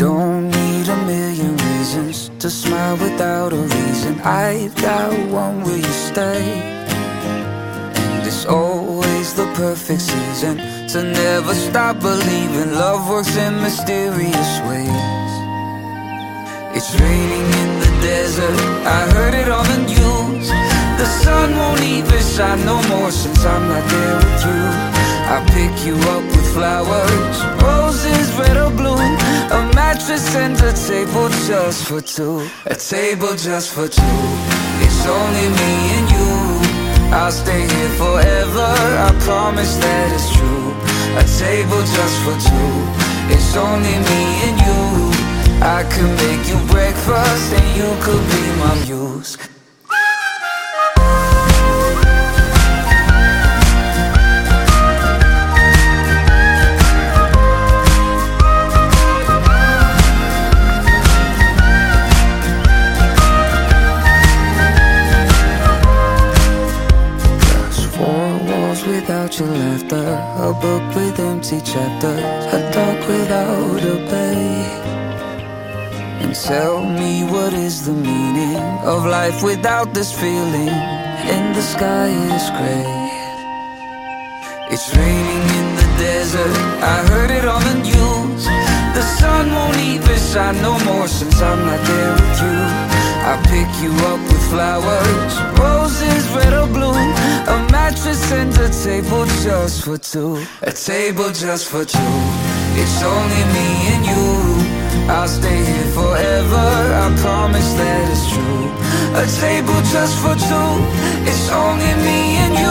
don't need a million reasons to smile without a reason. I've got one, will you stay? And it's always the perfect season to never stop believing love works in mysterious ways. It's raining in the desert, I heard it on the news. The sun won't even shine no more since I'm not there with you. I pick you up with flowers, roses red or blue. And a table just for two. A table just for two. It's only me and you. I'll stay here forever. I promise that it's true. A table just for two. It's only me and you. I could make you breakfast and you could be my muse. Without your laughter, a book with empty chapters, a dog without a bay. And tell me what is the meaning of life without this feeling? And the sky is gray. It's raining in the desert. I heard it on the news. The sun won't even shine no more since I'm not there with you. I pick you up with flowers, roses red and a table just for two. A table just for two. It's only me and you. I'll stay here forever. I promise that it's true. A table just for two. It's only me and you.